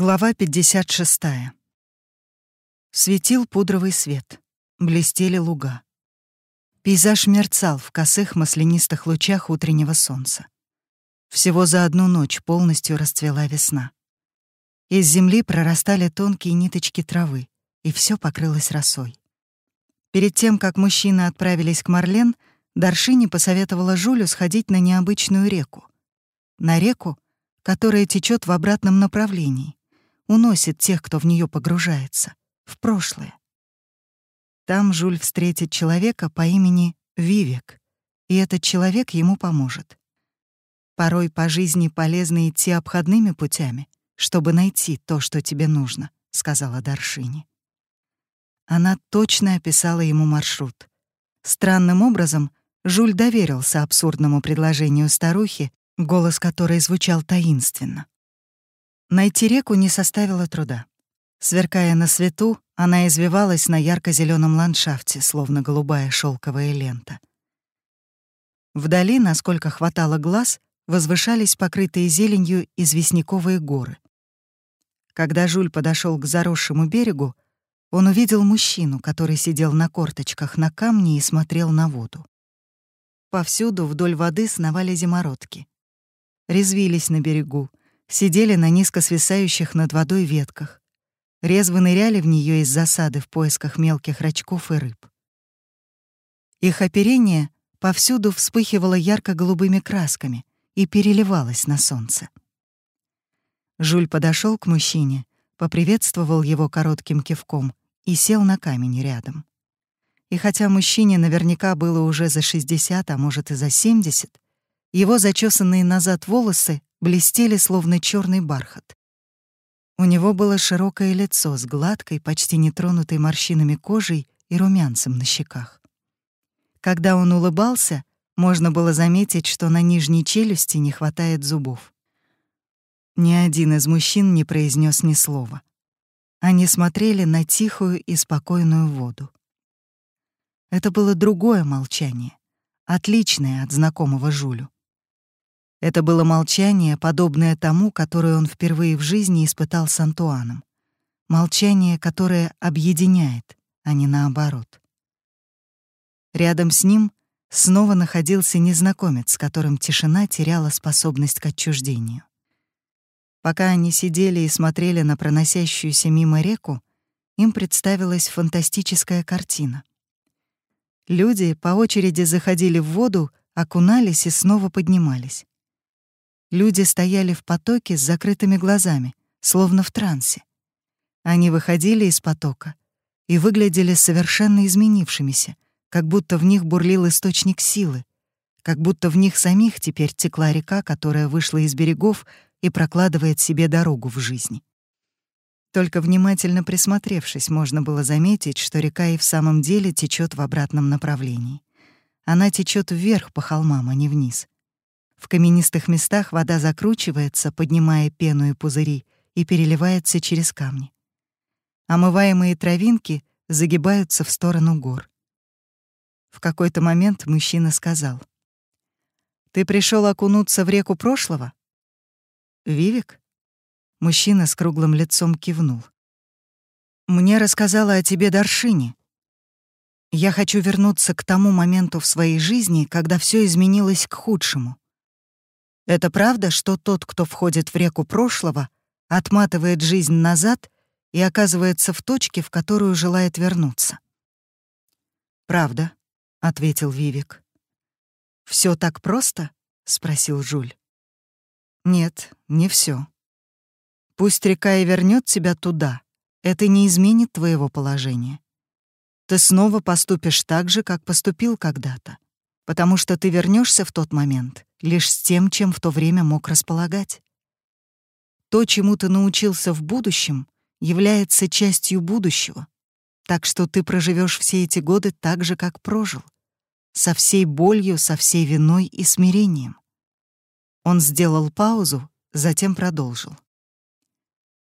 Глава 56. Светил пудровый свет. Блестели луга. Пейзаж мерцал в косых маслянистых лучах утреннего солнца. Всего за одну ночь полностью расцвела весна. Из земли прорастали тонкие ниточки травы, и все покрылось росой. Перед тем, как мужчины отправились к Марлен, Даршини посоветовала Жулю сходить на необычную реку. На реку, которая течет в обратном направлении, уносит тех, кто в нее погружается, в прошлое. Там Жуль встретит человека по имени Вивек, и этот человек ему поможет. Порой по жизни полезно идти обходными путями, чтобы найти то, что тебе нужно, сказала Даршини. Она точно описала ему маршрут. Странным образом Жуль доверился абсурдному предложению старухи, голос которой звучал таинственно. Найти реку не составило труда. Сверкая на свету, она извивалась на ярко зеленом ландшафте, словно голубая шелковая лента. Вдали, насколько хватало глаз, возвышались покрытые зеленью известняковые горы. Когда Жуль подошел к заросшему берегу, он увидел мужчину, который сидел на корточках на камне и смотрел на воду. Повсюду вдоль воды сновали зимородки. Резвились на берегу, сидели на низко свисающих над водой ветках, резво ныряли в нее из засады в поисках мелких рачков и рыб. Их оперение повсюду вспыхивало ярко-голубыми красками и переливалось на солнце. Жуль подошел к мужчине, поприветствовал его коротким кивком и сел на камень рядом. И хотя мужчине наверняка было уже за 60, а может и за 70, его зачесанные назад волосы блестели, словно черный бархат. У него было широкое лицо с гладкой, почти нетронутой морщинами кожей и румянцем на щеках. Когда он улыбался, можно было заметить, что на нижней челюсти не хватает зубов. Ни один из мужчин не произнес ни слова. Они смотрели на тихую и спокойную воду. Это было другое молчание, отличное от знакомого Жулю. Это было молчание, подобное тому, которое он впервые в жизни испытал с Антуаном. Молчание, которое объединяет, а не наоборот. Рядом с ним снова находился незнакомец, с которым тишина теряла способность к отчуждению. Пока они сидели и смотрели на проносящуюся мимо реку, им представилась фантастическая картина. Люди по очереди заходили в воду, окунались и снова поднимались. Люди стояли в потоке с закрытыми глазами, словно в трансе. Они выходили из потока и выглядели совершенно изменившимися, как будто в них бурлил источник силы, как будто в них самих теперь текла река, которая вышла из берегов и прокладывает себе дорогу в жизни. Только внимательно присмотревшись, можно было заметить, что река и в самом деле течет в обратном направлении. Она течет вверх по холмам, а не вниз — в каменистых местах вода закручивается, поднимая пену и пузыри, и переливается через камни. Омываемые травинки загибаются в сторону гор. В какой-то момент мужчина сказал. «Ты пришел окунуться в реку прошлого?» «Вивик?» Мужчина с круглым лицом кивнул. «Мне рассказала о тебе Даршини. Я хочу вернуться к тому моменту в своей жизни, когда все изменилось к худшему. Это правда, что тот, кто входит в реку прошлого, отматывает жизнь назад и оказывается в точке, в которую желает вернуться? «Правда», — ответил Вивик. Все так просто?» — спросил Жуль. «Нет, не все. Пусть река и вернет тебя туда, это не изменит твоего положения. Ты снова поступишь так же, как поступил когда-то, потому что ты вернешься в тот момент, лишь с тем, чем в то время мог располагать. То, чему ты научился в будущем, является частью будущего, так что ты проживешь все эти годы так же, как прожил, со всей болью, со всей виной и смирением. Он сделал паузу, затем продолжил.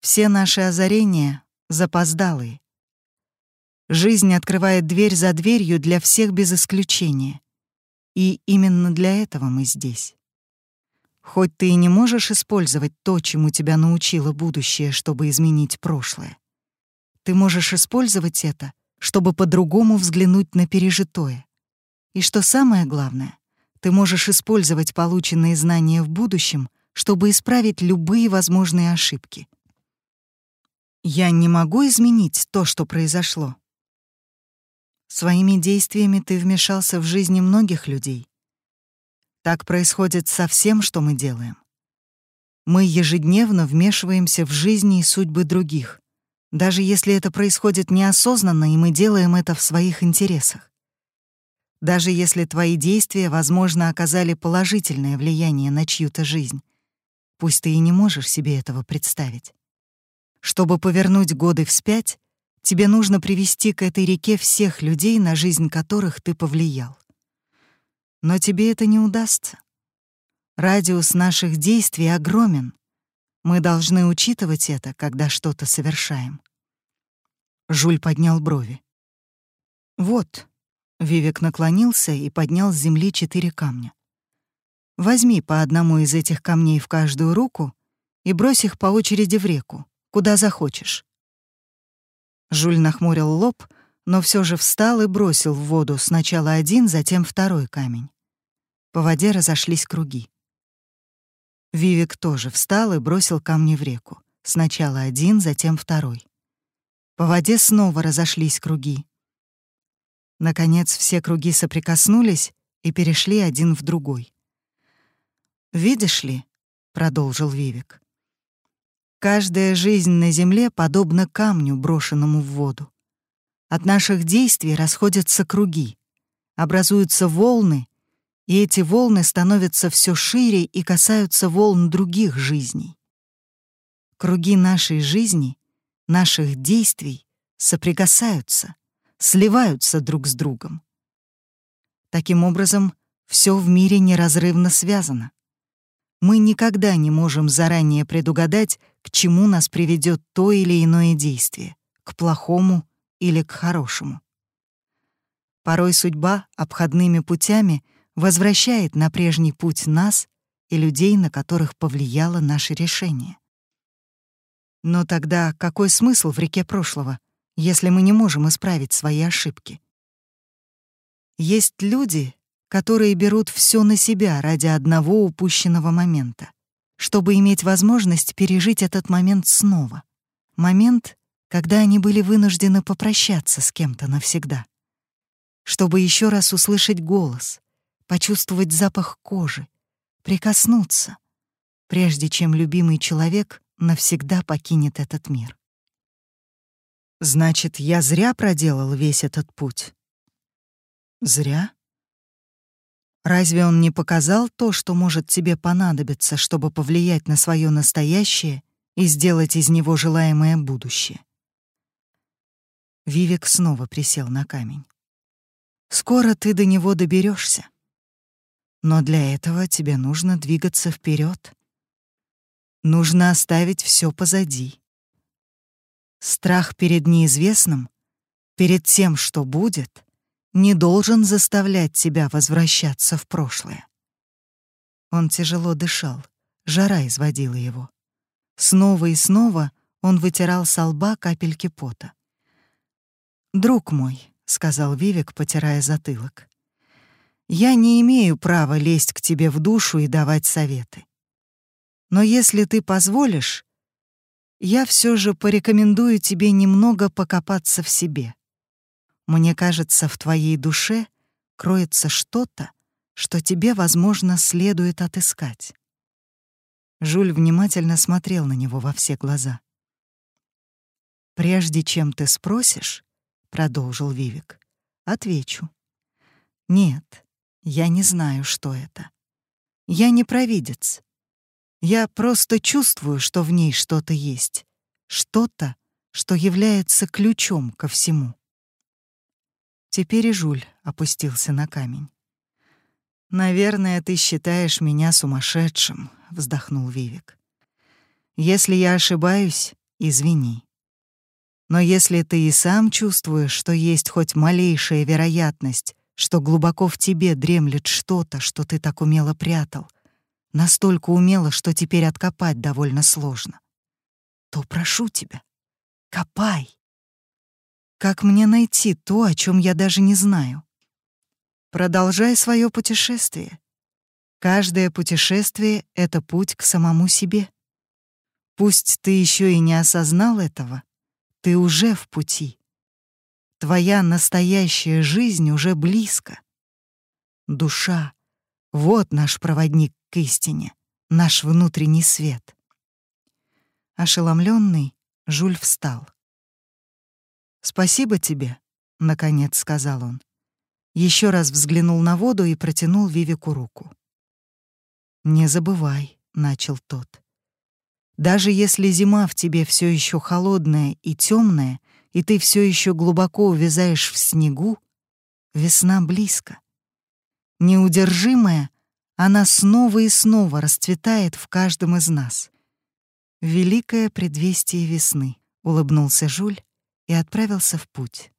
Все наши озарения запоздалые. Жизнь открывает дверь за дверью для всех без исключения. И именно для этого мы здесь. Хоть ты и не можешь использовать то, чему тебя научило будущее, чтобы изменить прошлое, ты можешь использовать это, чтобы по-другому взглянуть на пережитое. И что самое главное, ты можешь использовать полученные знания в будущем, чтобы исправить любые возможные ошибки. Я не могу изменить то, что произошло. Своими действиями ты вмешался в жизни многих людей. Так происходит со всем, что мы делаем. Мы ежедневно вмешиваемся в жизни и судьбы других, даже если это происходит неосознанно, и мы делаем это в своих интересах. Даже если твои действия, возможно, оказали положительное влияние на чью-то жизнь, пусть ты и не можешь себе этого представить. Чтобы повернуть годы вспять, тебе нужно привести к этой реке всех людей, на жизнь которых ты повлиял. Но тебе это не удастся. Радиус наших действий огромен. Мы должны учитывать это, когда что-то совершаем. Жуль поднял брови. «Вот», — Вивек наклонился и поднял с земли четыре камня. «Возьми по одному из этих камней в каждую руку и брось их по очереди в реку, куда захочешь». Жуль нахмурил лоб, но все же встал и бросил в воду сначала один, затем второй камень. По воде разошлись круги. Вивик тоже встал и бросил камни в реку. Сначала один, затем второй. По воде снова разошлись круги. Наконец все круги соприкоснулись и перешли один в другой. «Видишь ли», — продолжил Вивик, — «каждая жизнь на Земле подобна камню, брошенному в воду. От наших действий расходятся круги, образуются волны, и эти волны становятся все шире и касаются волн других жизней. Круги нашей жизни, наших действий соприкасаются, сливаются друг с другом. Таким образом, все в мире неразрывно связано. Мы никогда не можем заранее предугадать, к чему нас приведет то или иное действие, к плохому или к хорошему. Порой судьба обходными путями возвращает на прежний путь нас и людей, на которых повлияло наше решение. Но тогда какой смысл в реке прошлого, если мы не можем исправить свои ошибки? Есть люди, которые берут все на себя ради одного упущенного момента, чтобы иметь возможность пережить этот момент снова. Момент, когда они были вынуждены попрощаться с кем-то навсегда. Чтобы еще раз услышать голос, почувствовать запах кожи, прикоснуться, прежде чем любимый человек навсегда покинет этот мир. Значит, я зря проделал весь этот путь. Зря? Разве он не показал то, что может тебе понадобиться, чтобы повлиять на свое настоящее и сделать из него желаемое будущее? Вивик снова присел на камень. Скоро ты до него доберешься. Но для этого тебе нужно двигаться вперед. Нужно оставить все позади. Страх перед неизвестным, перед тем, что будет, не должен заставлять тебя возвращаться в прошлое. Он тяжело дышал, жара изводила его. Снова и снова он вытирал со лба капельки пота. «Друг мой», — сказал Вивик, потирая затылок, — «я не имею права лезть к тебе в душу и давать советы. Но если ты позволишь, я все же порекомендую тебе немного покопаться в себе. Мне кажется, в твоей душе кроется что-то, что тебе, возможно, следует отыскать. Жуль внимательно смотрел на него во все глаза. «Прежде чем ты спросишь, — продолжил Вивик, — отвечу. Нет, я не знаю, что это. Я не провидец. Я просто чувствую, что в ней что-то есть. Что-то, что является ключом ко всему. Теперь и Жуль опустился на камень. «Наверное, ты считаешь меня сумасшедшим», — вздохнул Вивик. «Если я ошибаюсь, извини. Но если ты и сам чувствуешь, что есть хоть малейшая вероятность, что глубоко в тебе дремлет что-то, что ты так умело прятал, настолько умело, что теперь откопать довольно сложно, то прошу тебя, копай. Как мне найти то, о чем я даже не знаю? Продолжай свое путешествие. Каждое путешествие — это путь к самому себе. Пусть ты еще и не осознал этого, ты уже в пути. Твоя настоящая жизнь уже близко. Душа — вот наш проводник к истине, наш внутренний свет. Ошеломленный, Жуль встал. «Спасибо тебе», — наконец сказал он. Еще раз взглянул на воду и протянул Вивику руку. «Не забывай», — начал тот. «Даже если зима в тебе все еще холодная и темная, и ты все еще глубоко увязаешь в снегу, весна близко. Неудержимая, она снова и снова расцветает в каждом из нас. Великое предвестие весны, улыбнулся Жуль и отправился в путь.